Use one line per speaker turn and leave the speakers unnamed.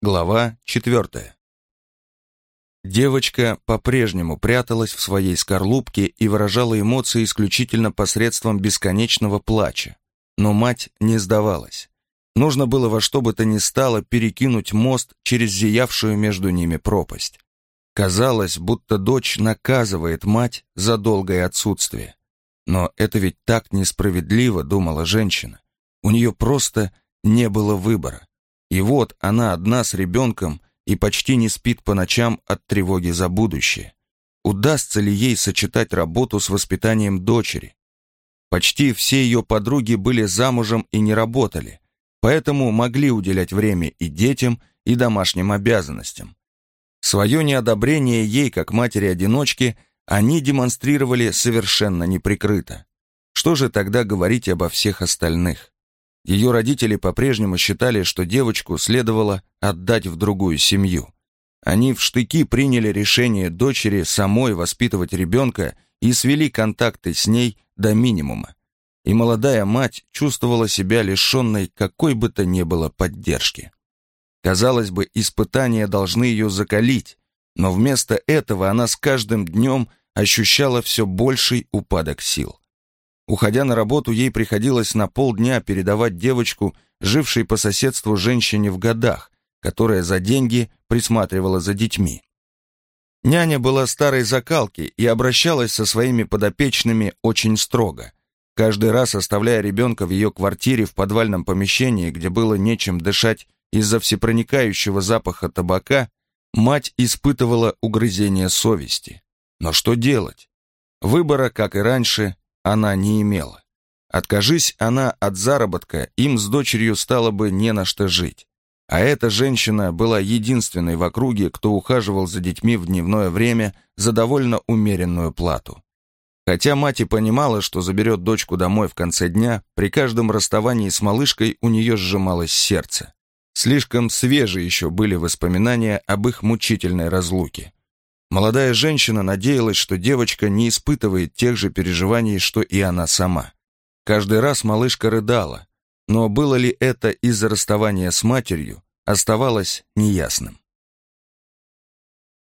Глава четвертая. Девочка по-прежнему пряталась в своей скорлупке и выражала эмоции исключительно посредством бесконечного плача. Но мать не сдавалась. Нужно было во что бы то ни стало перекинуть мост через зиявшую между ними пропасть. Казалось, будто дочь наказывает мать за долгое отсутствие. Но это ведь так несправедливо, думала женщина. У нее просто не было выбора. И вот она одна с ребенком и почти не спит по ночам от тревоги за будущее. Удастся ли ей сочетать работу с воспитанием дочери? Почти все ее подруги были замужем и не работали, поэтому могли уделять время и детям, и домашним обязанностям. Свое неодобрение ей, как матери-одиночки, они демонстрировали совершенно неприкрыто. Что же тогда говорить обо всех остальных? Ее родители по-прежнему считали, что девочку следовало отдать в другую семью. Они в штыки приняли решение дочери самой воспитывать ребенка и свели контакты с ней до минимума. И молодая мать чувствовала себя лишенной какой бы то ни было поддержки. Казалось бы, испытания должны ее закалить, но вместо этого она с каждым днем ощущала все больший упадок сил. Уходя на работу, ей приходилось на полдня передавать девочку, жившей по соседству женщине в годах, которая за деньги присматривала за детьми. Няня была старой закалки и обращалась со своими подопечными очень строго. Каждый раз оставляя ребенка в ее квартире в подвальном помещении, где было нечем дышать из-за всепроникающего запаха табака, мать испытывала угрызение совести. Но что делать? Выбора, как и раньше, она не имела. Откажись она от заработка, им с дочерью стало бы не на что жить. А эта женщина была единственной в округе, кто ухаживал за детьми в дневное время за довольно умеренную плату. Хотя мать и понимала, что заберет дочку домой в конце дня, при каждом расставании с малышкой у нее сжималось сердце. Слишком свежие еще были воспоминания об их мучительной разлуке. Молодая женщина надеялась, что девочка не испытывает тех же переживаний, что и она сама. Каждый раз малышка рыдала, но было ли это из-за расставания с матерью, оставалось неясным.